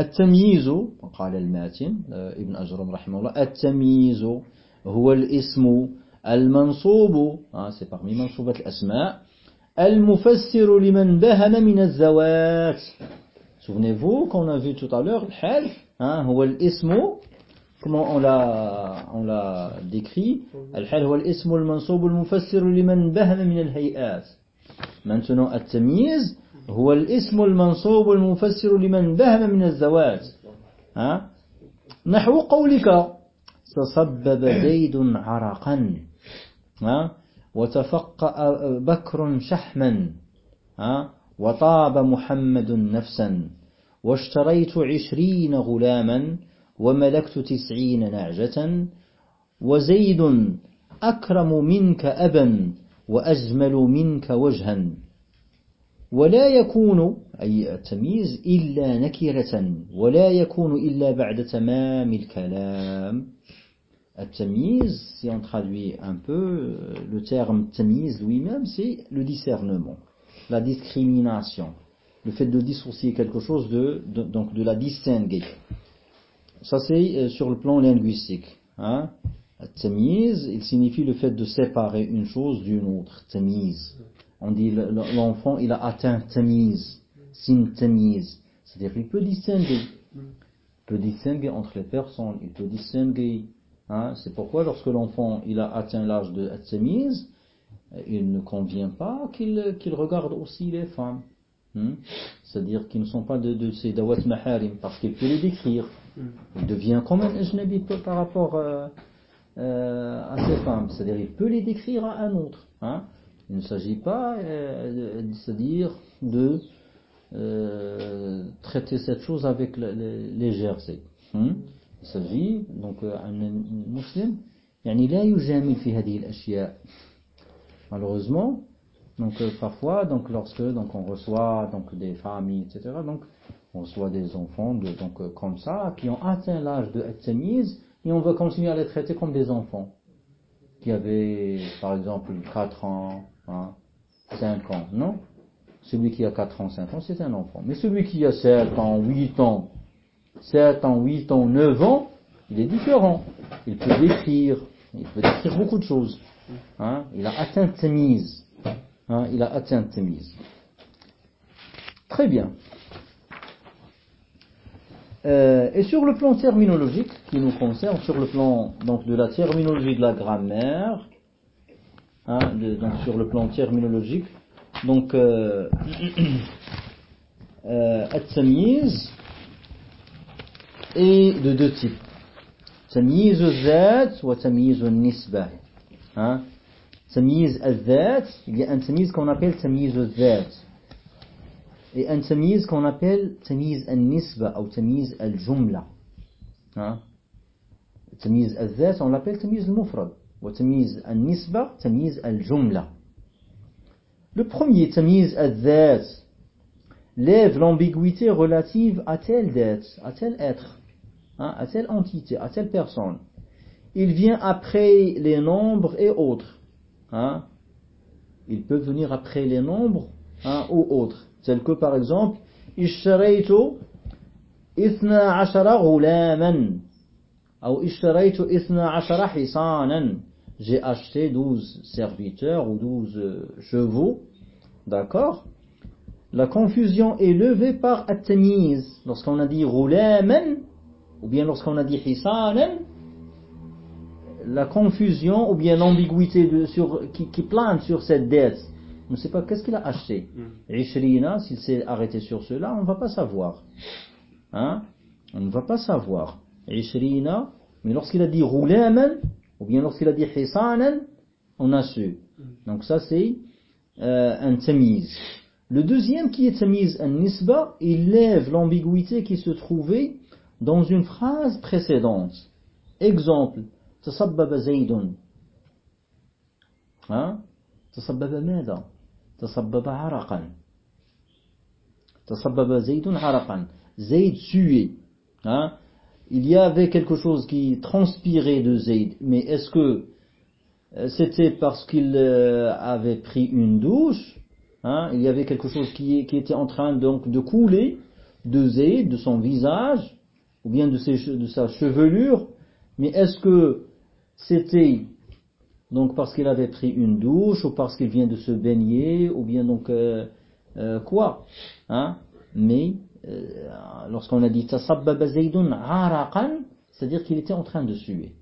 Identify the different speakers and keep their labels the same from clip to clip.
Speaker 1: التمييز قال الماتن ابن أجرم رحمه الله التمييز هو الاسم المنصوب c'est parmi منصوبات الأسماء المفسر لمن بهم من الزوات vu tout à l'heure, الحال هو الاسم comment on l'a on الحال هو الاسم المنصوب المفسر لمن بهم من الهيئات. Maintenant التمييز هو الاسم المنصوب المفسر لمن بهم من الزوات ها؟ نحو قولك. تصبب زيد عرقا. ها؟ وتفقأ بكر شحما. ها؟ وطاب محمد نفسا. واشتريت عشرين غلاما وملكت تسعين نعجة. وزيد أكرم منك أبا وأجمل منك وجها. ولا يكون أي التمييز إلا نكرة ولا يكون إلا بعد تمام الكلام التمييز si on traduit un peu le terme tamiz lui-même c'est le discernement la discrimination le fait de dissocier quelque chose de, de donc de la distinguer ça c'est sur le plan linguistique hein tamiz il signifie le fait de séparer une chose d'une autre tamiz on dit l'enfant il a atteint tamiz, sin tamiz. C'est-à-dire qu'il peut distinguer. Il peut distinguer entre les personnes, il peut distinguer. Hein, c'est pourquoi lorsque l'enfant il a atteint l'âge de tamiz, il ne convient pas qu'il qu'il regarde aussi les femmes. Hein. C'est-à-dire qu'ils ne sont pas de, de ces dawat maharim, parce qu'il peut les décrire. Il devient comme un ajnabi par rapport euh, euh, à ces femmes. C'est-à-dire il peut les décrire à un autre. Hein. Il ne s'agit pas, euh, c'est-à-dire de euh, traiter cette chose avec légèreté. Hmm? Il s'agit donc un musulman يعني لا يجامل في هذه الأشياء malheureusement donc parfois donc lorsque donc on reçoit donc des familles etc donc on reçoit des enfants de, donc comme ça qui ont atteint l'âge de tamiz et on va continuer à les traiter comme des enfants qui avaient par exemple 4 ans 5 ans, non? Celui qui a 4 ans, 5 ans, c'est un enfant. Mais celui qui a 7 ans, 8 ans, 7 ans, 8 ans, 9 ans, il est différent. Il peut décrire, il peut décrire beaucoup de choses. Hein? Il a atteint. Hein? Il a atteint Tamiz. Très bien. Euh, et sur le plan terminologique qui nous concerne, sur le plan de la terminologie de la grammaire, hein, de, donc sur le plan terminologique. Donc, euh, euh, التمييز est de deux types. تمييز الذات وتمييز النسبة. Hein? تمييز الذات, il y a un تمييز qu'on appelle تمييز الذات. Et un تمييز qu'on appelle تمييز النسبة أو تمييز الجملة. Hein? تمييز الذات on l'appelle تمييز المفرد. وتمييز النسبة تمييز الجملة Le premier, تمييز الذات, lève l'ambiguïté relative à telle dette, à tel être, hein, à telle entité, à telle personne. Il vient après les nombres et autres. Hein. Il peut venir après les nombres hein, ou autres. Tel que par exemple, اشتريت 12 غلاما أو اشتريت 12 حصانا j'ai acheté 12 serviteurs ou 12 chevaux, d'accord? La confusion est levée par at Lorsqu'on a dit roulaman, ou bien lorsqu'on a dit hisanan, la confusion ou bien l'ambiguïté qui, qui, plane sur cette dette, on ne sait pas qu'est-ce qu'il a acheté? Mm. Ishrina, s'il s'est arrêté sur cela, on ne va pas savoir. Hein? On ne va pas savoir. Ishrina, mais lorsqu'il a dit roulaman, ou bien lorsqu'il a dit hisanan, on a su. Donc ça c'est euh, un tamiz. Le deuxième qui est tamiz un nisba, il lève l'ambiguïté qui se trouvait dans une phrase précédente. Exemple, tasabbaba zaydun. Hein? tasabbaba mada? tasabbaba haraqan. tasabbaba zaydun haraqan. Zayd sué. Hein? Il y avait quelque chose qui transpirait de Zayd, mais est-ce que euh, c'était parce qu'il euh, avait pris une douche hein, Il y avait quelque chose qui, était en train donc de couler, de Zayd, de son visage, ou bien de, sa chevelure, mais est-ce que c'était donc parce qu'il avait pris une douche, ou parce qu'il vient de se baigner, ou bien donc euh, quoi hein Mais lorsqu'on a dit tasabbaba zaydun araqan, c'est-à-dire qu'il était en train de suer.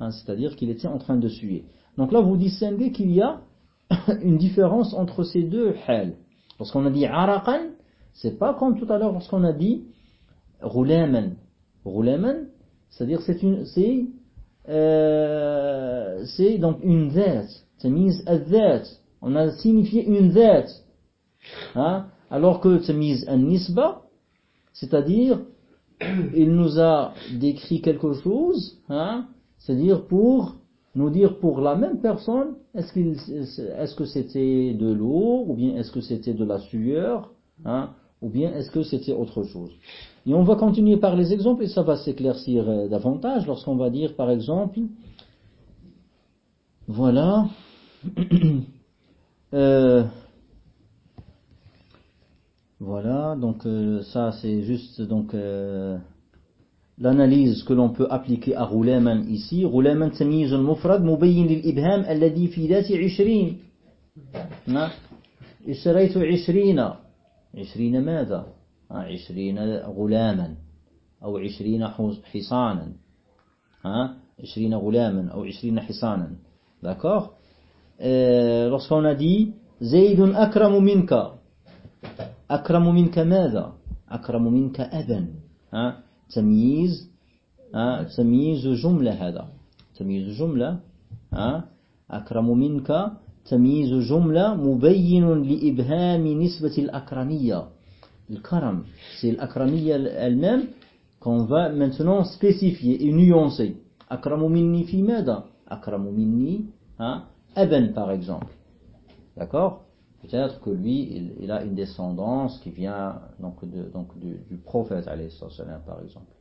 Speaker 1: Hein, c'est-à-dire qu'il était en train de suer. Donc là, vous distinguez qu'il y a une différence entre ces deux hal. Lorsqu'on a dit araqan, c'est pas comme tout à l'heure lorsqu'on a dit roulaman. Roulaman, c'est-à-dire c'est une, c'est, euh, c'est donc une dhat. Tamiz al On a signifié une dhat. Hein? Alors que tamiz al-nisba, c'est-à-dire, il nous a décrit quelque chose, hein? c'est-à-dire pour nous dire pour la même personne, est-ce que c'était de l'eau, ou bien est-ce que c'était de la sueur, hein? ou bien est-ce que c'était autre chose. Et on va continuer par les exemples et ça va s'éclaircir euh, davantage lorsqu'on va dire par exemple, voilà, euh, voilà, donc euh, ça c'est juste donc l'analyse que l'on peut appliquer à Roulayman ici. Roulayman تمييز المفرد مبين للإبهام الذي في ذات عشرين. اشتريت عشرين عشرين ماذا عشرين غلاما أو عشرين حصانا عشرين غلاما أو عشرين حصانا d'accord? Lorsqu'on a dit زيد أكرم منك أكرم منك ماذا؟ أكرم منك ها؟ تمييز تمييز جملة هذا. تمييز جملة أكرم منك تمييز جملة مبين لإبهام نسبة الأكرمية. الكرم c'est الأكرمية elle-même qu'on va maintenant spécifier et nuancer. أكرم مني في ماذا؟ أكرم مني أبا par exemple. D'accord peut-être que lui il, a une descendance qui vient donc, de, donc du, par exemple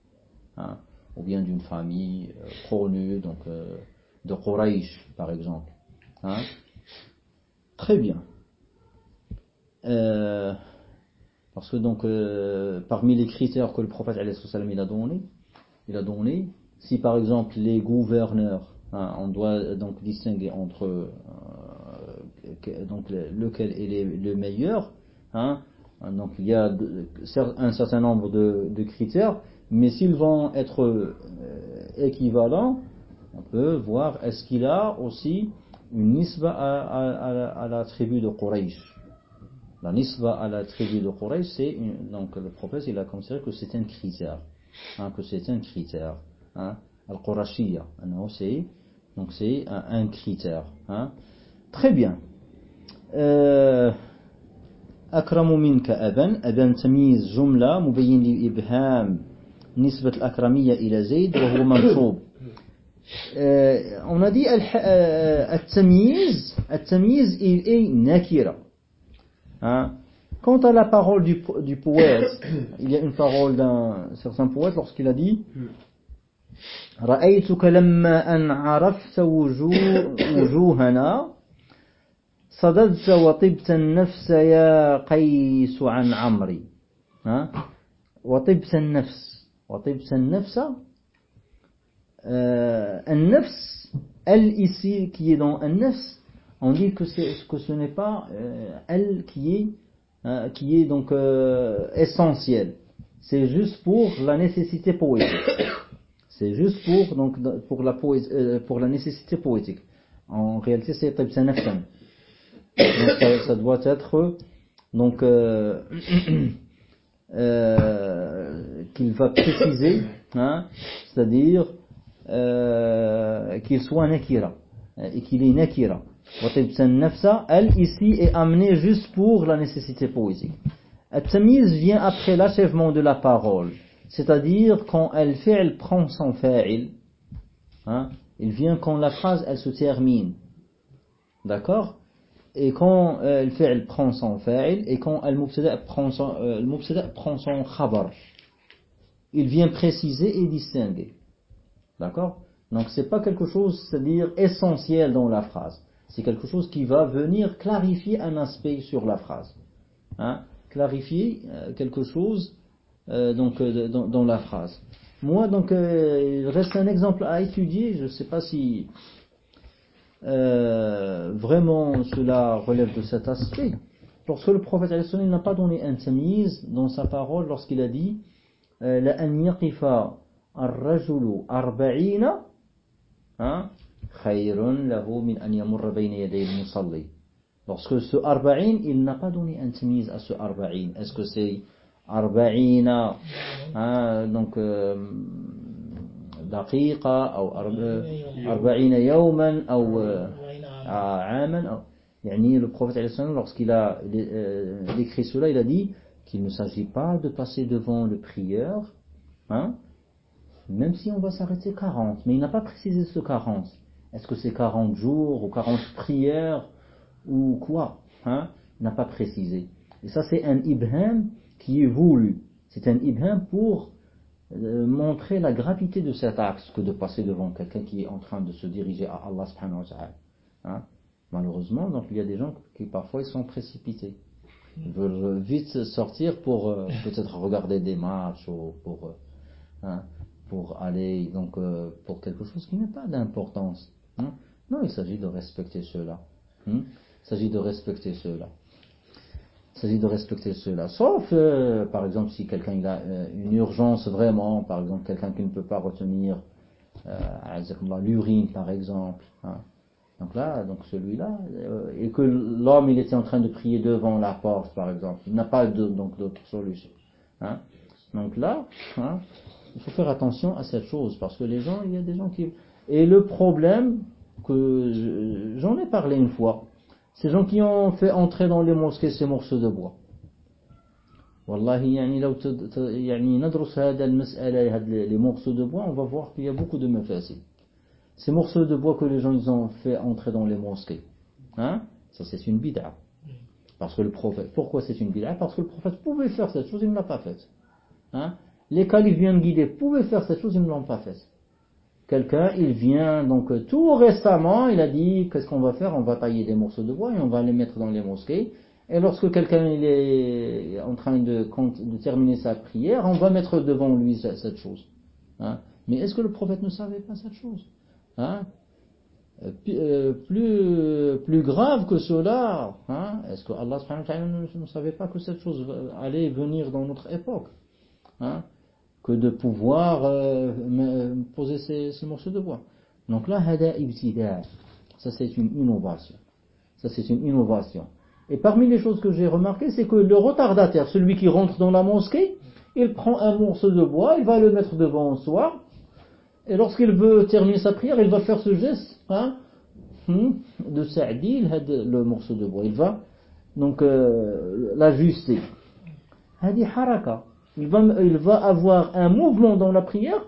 Speaker 1: hein, ou bien d'une famille euh, connue donc euh, de Quraysh par exemple hein, Très bien. Euh, parce que donc euh, parmi les critères que le prophète il a donné, il a donné, si par exemple les gouverneurs, hein, on doit donc distinguer entre donc lequel est le meilleur, hein, donc il y a un certain nombre de, critères, mais s'ils vont être équivalents, on peut voir est-ce qu'il a aussi une nisba à, la tribu de Quraysh? La nisba à la tribu de Quraysh, c'est donc le prophète il a considéré que c'est un critère, hein, que c'est un critère. Hein, Al-Qurashiyya, c'est donc c'est un, critère. Très bien. أكرم منك أبا أبا تمييز جملة مبين لإبهام نسبة الأكرمية إلى زيد وهو منصوب euh, on dit At-Tamiz, At-Tamiz il est nakira. Quant à la parole du, du poète, il y a une parole d'un certain poète lorsqu'il a dit لما أن عرفت وجوهنا صددت وطبت النفس يا قيس عن عمري ها وطبت النفس وطبت النفس euh, un nefs, elle ici qui est dans un nefs, on dit que, que ce n'est pas euh, elle qui est, euh, qui est donc euh, essentielle. C'est juste pour la nécessité poétique. C'est juste pour, donc, pour, la, euh, pour la nécessité poétique. En réalité, c'est tabsa nafsan. donc ça, doit être donc euh, euh, qu'il va préciser, hein, c'est-à-dire euh, qu'il soit nakira et qu'il est nakira. elle ici est amenée juste pour la nécessité poétique. At-tamiz vient après l'achèvement de la parole, c'est-à-dire quand elle fait, elle prend son fa'il. Hein, il vient quand la phrase elle se termine. D'accord? Et quand euh, fait, elle prend son fa'il et quand elle prend son, euh, prend son khabar. Il vient préciser et distinguer. D'accord? Donc c'est pas quelque chose, c'est-à-dire essentiel dans la phrase. C'est quelque chose qui va venir clarifier un aspect sur la phrase. Hein? Clarifier euh, quelque chose euh, donc, euh, dans, la phrase. Moi, donc, il reste un exemple à étudier. Je ne sais pas si euh, vraiment cela relève de cet aspect. Lorsque le prophète n'a pas donné un tamiz dans sa parole lorsqu'il a dit la an yaqifa ar-rajulu lahu min an bayna yaday al-musalli. Lorsque ce arba'in, il n'a pas donné un tamiz à ce arba'in. Est-ce que c'est arba'ina hein, donc دقيقة أو أربعين يوما أو عاما أو يعني le prophète lorsqu'il a euh, écrit cela il a dit qu'il ne s'agit pas de passer devant le prieur hein, même si on va s'arrêter 40 mais il n'a pas précisé ce 40 est-ce que c'est 40 jours ou 40 prières ou quoi hein, il n'a pas précisé et ça c'est un ibham qui est voulu c'est un ibham pour euh, montrer la gravité de cet acte que de passer devant quelqu'un qui est en train de se diriger à Allah subhanahu wa ta'ala. Hein? Malheureusement, donc il y a des gens qui parfois ils sont précipités. Ils veulent vite sortir pour euh, peut-être regarder des matchs ou pour, euh, hein, pour aller donc pour quelque chose qui n'est pas d'importance. Hein. Non, il s'agit de respecter cela. Hein. Il s'agit de respecter cela. S'agit de respecter cela. Sauf, euh, par exemple, si quelqu'un a euh, une urgence vraiment, par exemple, quelqu'un qui ne peut pas retenir euh, l'urine, par exemple. Hein. Donc là, donc celui-là, et que l'homme il était en train de prier devant la porte, par exemple, il n'a pas d'autre solution. Hein. Donc là, hein, il faut faire attention à cette chose, parce que les gens, il y a des gens qui... Et le problème, que j'en ai parlé une fois, ces gens qui ont fait entrer dans les mosquées ces morceaux de bois. Wallahi, yani, لو يعني ندرس هذا المسألة les morceaux de bois, on va voir qu'il y a beaucoup de mafasid. Ces morceaux de bois que les gens ils ont fait entrer dans les mosquées, hein, ça c'est une bid'a. Parce que le prophète, pourquoi c'est une bid'a Parce que le prophète pouvait faire cette chose, il ne l'a pas faite. Hein les califes bien guidés pouvaient faire cette chose, ils ne l'ont pas faite. Quelqu'un, il vient, donc tout récemment, il a dit, qu'est-ce qu'on va faire? On va tailler des morceaux de bois et on va les mettre dans les mosquées. Et lorsque quelqu'un est en train de, terminer sa prière, on va mettre devant lui cette chose. Hein. Mais est-ce que le prophète ne savait pas cette chose hein? Euh, plus, plus grave que cela, hein? est-ce que Allah ne savait pas que cette chose allait venir dans notre époque? Que de pouvoir euh, poser ces, ces, morceaux de bois. Donc là. Ça c'est une innovation. Ça c'est une innovation. Et parmi les choses que j'ai remarquées, c'est que le retardataire, celui qui rentre dans la mosquée, il prend un morceau de bois, il va le mettre devant soi, et lorsqu'il veut terminer sa prière, il va faire ce geste hein, hmm, de Sa'di, le morceau de bois. Il va donc euh, l'ajuster. Hadi haraka il va, il va avoir un mouvement dans la prière,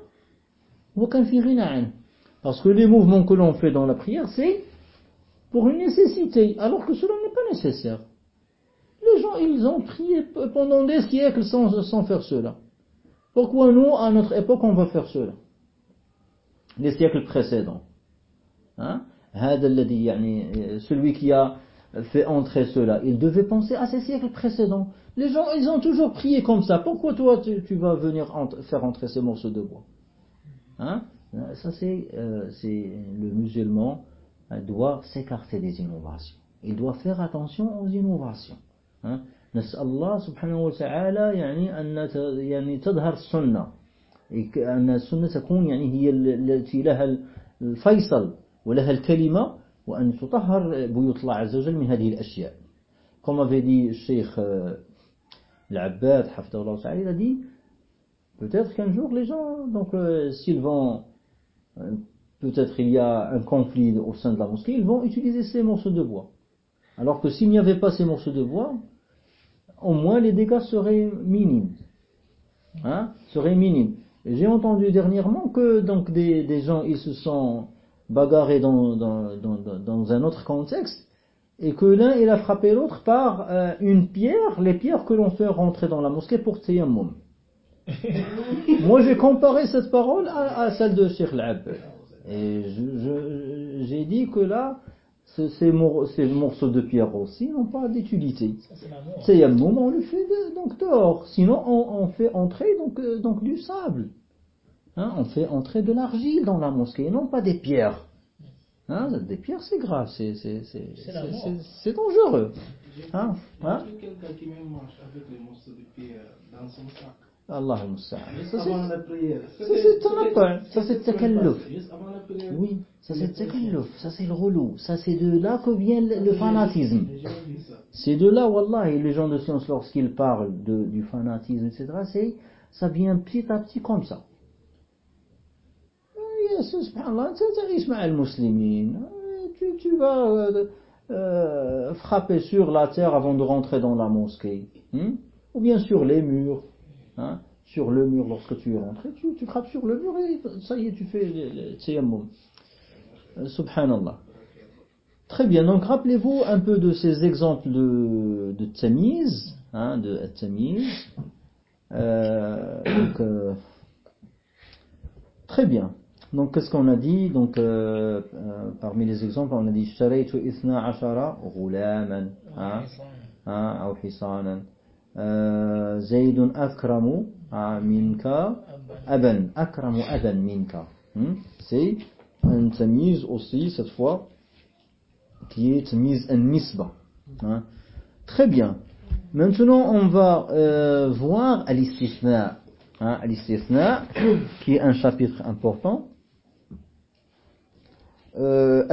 Speaker 1: parce que les mouvements que l'on fait dans la prière, c'est pour une nécessité, alors que cela n'est pas nécessaire. Les gens, ils ont prié pendant des siècles sans, sans faire cela. Pourquoi nous, à notre époque, on va faire cela? Les siècles précédents. Hein? Celui qui a fait entrer cela, il devait penser à ces siècles précédents. Les gens, ils ont toujours prié comme ça. Pourquoi toi, tu, vas venir faire entrer ces morceaux de bois hein Ça, c'est euh, le musulman doit s'écarter des innovations. Il doit faire attention aux innovations. Hein نسأل الله سبحانه وتعالى يعني أن يعني تظهر السنة أن السنة تكون يعني هي التي لها الفيصل ولها الكلمة وأن تطهر بيوت الله عز وجل من هذه الأشياء Comme avait dit le Cheikh L'Abbad, il a dit peut-être qu'un jour les gens, donc euh, s'ils vont, euh, peut-être il y a un conflit au sein de la mosquée, ils vont utiliser ces morceaux de bois. Alors que s'il n'y avait pas ces morceaux de bois, au moins les dégâts seraient minimes. Hein, seraient minimes. J'ai entendu dernièrement que donc des, des, gens ils se sont bagarrés dans, dans, dans, dans un autre contexte et que l'un il a frappé l'autre par euh, une pierre, les pierres que l'on fait rentrer dans la mosquée pour tayammum. Moi j'ai comparé cette parole à, celle de Sheikh al Et j'ai dit que là, ces, ces mor- ces morceaux de pierre aussi n'ont pas d'utilité. Yammoum, on le fait de- donc dehors. Sinon, on, on fait entrer donc, euh, donc du sable. Hein, on fait entrer de l'argile dans la mosquée, et non pas des pierres. Hein, des pierres, c'est grave, c'est c'est- c'est-
Speaker 2: C'est la
Speaker 1: c'est-
Speaker 2: mort.
Speaker 1: c'est- c'est dangereux.
Speaker 3: J'ai
Speaker 1: Hein,
Speaker 3: j'ai
Speaker 1: hein?
Speaker 3: vu quelqu'un qui même marche avec les morceaux de pierre dans son sac?
Speaker 1: Allah c'est-
Speaker 3: prière.
Speaker 1: ça, c'est
Speaker 3: prière.
Speaker 1: Oui, ça c'est takalluf, ça c'est le relou, ça c'est de là que vient le, fanatisme. C'est de là, wallah, et les gens de science, lorsqu'ils parlent de, du fanatisme, etc., c'est, ça vient petit à petit comme ça tu, tu vas euh, euh, frapper sur la terre avant de rentrer dans la mosquée. Hmm? Ou bien sur les murs. Hein? Sur le mur, lorsque tu es rentré, tu, frappes sur le mur et ça y est, tu fais le tayammum. Euh, subhanallah. Très bien, donc rappelez-vous un peu de ces exemples de, de tamiz, hein, de tamiz. Très bien. Donc, qu'est-ce qu'on a dit? Donc, euh, euh, parmi les exemples, on a dit Sharaytu ithna ashara ghulaman. Hein? hein? Ou hisanan. Euh, Zaydun akramu ah, minka aban. Akramu aban minka. Hmm? C'est une tamise aussi, cette fois, qui est tamise en nisba. Hein? Très bien. Maintenant, on va euh, voir al-istithna. Hein? Al-istithna, qui est un chapitre important. Euh,